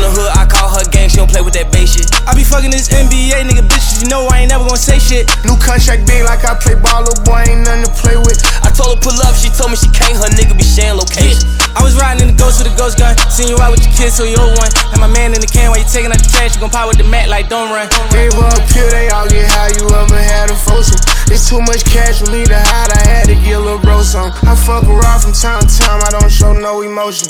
I call her gang, she don't play with that bass shit. I be fucking this NBA nigga, bitches. You know I ain't never gonna say shit. New contract big like I play ball, little boy, ain't nothing to play with. I told her pull up, she told me she can't, her nigga be sharing location. I was riding in the ghost with a ghost gun. Seen you out with your kids, so you old one. And my man in the can while you taking out the trash. You gon' pop with the mat like don't run. Gave up here, they all get high, you ever had a foursome. It's too much cash for me to hide, I had to get a little bro some. I fuck around from time to time, I don't show no emotion.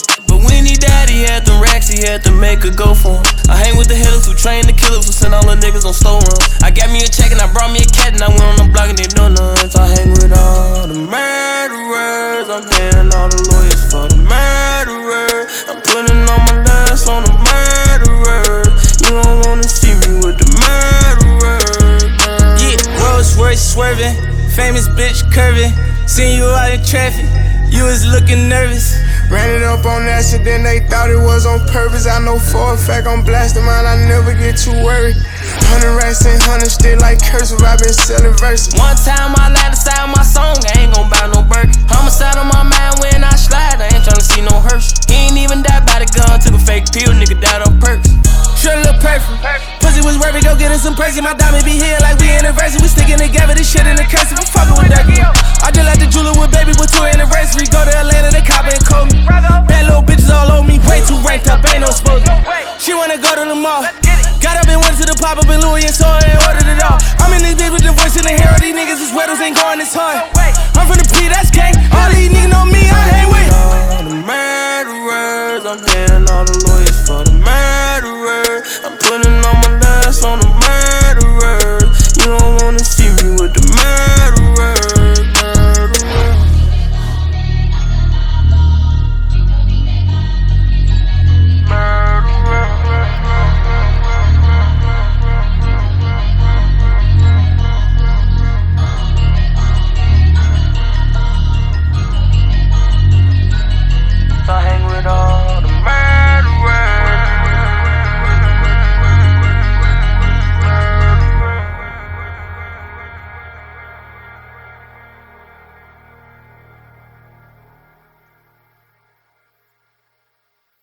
When he had them racks, he had to make a go for him. I hang with the hitters who train the killers who send all the niggas on slow run. I got me a check and I brought me a cat and I went on the block and they donuts. I hang with all the murderers, I'm paying all the lawyers for the murderers. I'm putting all my last on the murderers. You don't wanna see me with the murderers. Yeah, Rolls Royce swerving, famous bitch curving. Seen you out in traffic, you was looking nervous. Ran it up on accident, they thought it was on purpose. I know for a fact I'm blasting mine, I never get too worried. Hundred racks and hundred still like cursive, i been selling verses. One time I lied inside my song, I ain't gon' buy no burger. Homicide on my mind when I slide, I ain't tryna see no hearse. He ain't even died by the gun, took a fake pill, nigga died on perks. Sure look perfect. Pussy was worth it, go get us some percy. My diamond be here like we anniversary. We sticking together, this shit in the cursive. I'm fucking with that girl. I just and saw it and ordered it all. I'm in this bitch with the voice in the hair. All these niggas is weddles ain't going this hard. I'm from the P, that's. All these niggas know me, I hang with. All the murderers, I'm paying all the lawyers for the murderers. I'm putting all my last on the